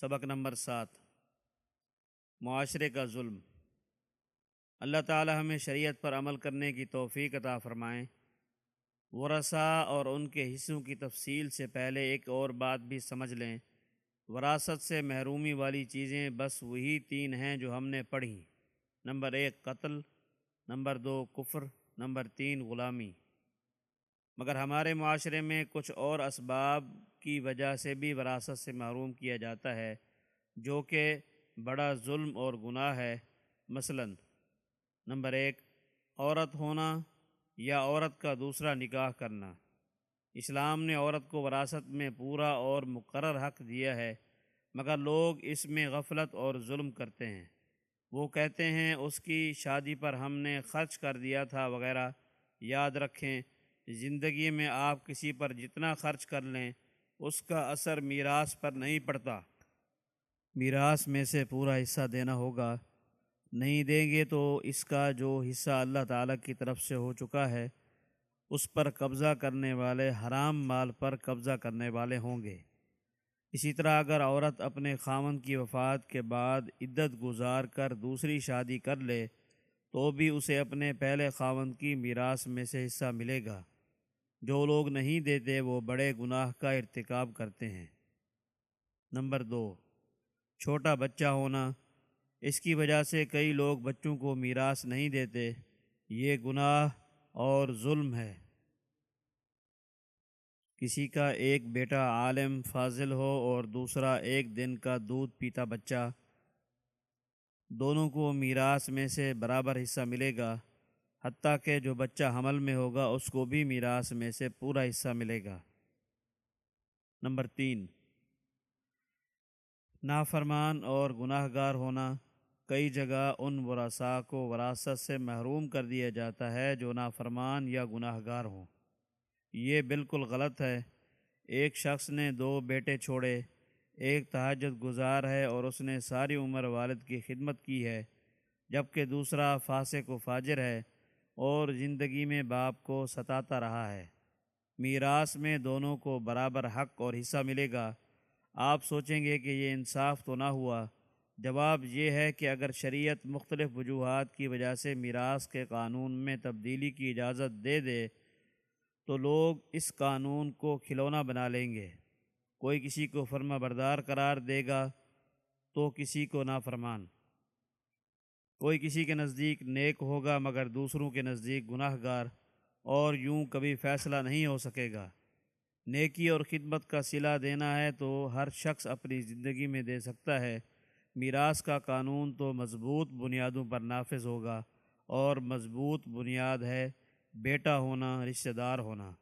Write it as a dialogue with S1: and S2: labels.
S1: سبق نمبر سات۔ معاشرے کا ظلم۔ اللہ تعالی ہمیں شریعت پر عمل کرنے کی توفیق عطا فرمائیں ورثہ اور ان کے حصوں کی تفصیل سے پہلے ایک اور بات بھی سمجھ لیں۔ وراثت سے محرومی والی چیزیں بس وہی تین ہیں جو ہم نے پڑھی۔ نمبر ایک، قتل۔ نمبر دو، کفر۔ نمبر تین، غلامی۔ مگر ہمارے معاشرے میں کچھ اور اسباب کی وجہ سے بھی وراثت سے محروم کیا جاتا ہے، جو کہ بڑا ظلم اور گناہ ہے۔ مثلا، نمبر ایک، عورت ہونا یا عورت کا دوسرا نکاح کرنا۔ اسلام نے عورت کو وراثت میں پورا اور مقرر حق دیا ہے، مگر لوگ اس میں غفلت اور ظلم کرتے ہیں۔ وہ کہتے ہیں، اس کی شادی پر ہم نے خرچ کر دیا تھا وغیرہ، یاد رکھیں۔ زندگی میں آپ کسی پر جتنا خرچ کر لیں، اس کا اثر میراث پر نہیں پڑتا۔ میراث میں سے پورا حصہ دینا ہوگا۔ نہیں دیں گے تو اس کا جو حصہ اللہ تعالیٰ کی طرف سے ہو چکا ہے، اس پر قبضہ کرنے والے حرام مال پر قبضہ کرنے والے ہوں گے۔ اسی طرح اگر عورت اپنے خامن کی وفات کے بعد عدت گزار کر دوسری شادی کر لے، تو بھی اسے اپنے پہلے خاون کی میراث میں سے حصہ ملے گا۔ جو لوگ نہیں دیتے وہ بڑے گناہ کا ارتکاب کرتے ہیں۔ نمبر دو، چھوٹا بچہ ہونا۔ اس کی وجہ سے کئی لوگ بچوں کو میراث نہیں دیتے۔ یہ گناہ اور ظلم ہے۔ کسی کا ایک بیٹا عالم فاضل ہو اور دوسرا ایک دن کا دودھ پیتا بچہ، دونوں کو میراث میں سے برابر حصہ ملے گا۔ حتیٰ کہ جو بچہ حمل میں ہوگا، اس کو بھی میراث میں سے پورا حصہ ملے گا۔ نمبر تین، نافرمان اور گناہ گار ہونا۔ کئی جگہ ان ورثاء کو وراثت سے محروم کر دیا جاتا ہے جو نافرمان یا گناہ گار ہوں۔ یہ بالکل غلط ہے۔ ایک شخص نے دو بیٹے چھوڑے، ایک تہجد گزار ہے اور اس نے ساری عمر والد کی خدمت کی ہے، جبکہ دوسرا فاسق و فاجر ہے۔ اور زندگی میں باپ کو ستاتا رہا ہے۔ میراث میں دونوں کو برابر حق اور حصہ ملے گا۔ آپ سوچیں گے کہ یہ انصاف تو نہ ہوا۔ جواب یہ ہے کہ اگر شریعت مختلف وجوہات کی وجہ سے میراث کے قانون میں تبدیلی کی اجازت دے دے، تو لوگ اس قانون کو کھلونا بنا لیں گے۔ کوئی کسی کو فرما بردار قرار دے گا تو کسی کو نافرمان۔ کوئی کسی کے نزدیک نیک ہوگا مگر دوسروں کے نزدیک گناہ گار اور یوں کبھی فیصلہ نہیں ہو سکے گا۔ نیکی اور خدمت کا صلہ دینا ہے تو ہر شخص اپنی زندگی میں دے سکتا ہے۔ میراث کا قانون تو مضبوط بنیادوں پر نافذ ہوگا اور مضبوط بنیاد ہے بیٹا ہونا، رشتہ دار ہونا۔